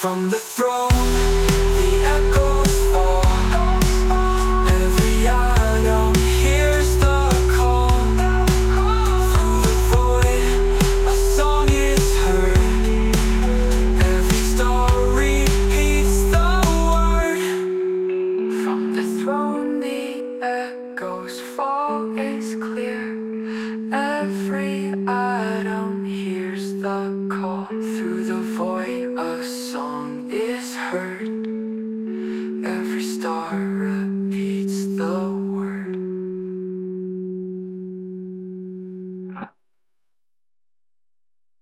from the through the void of song.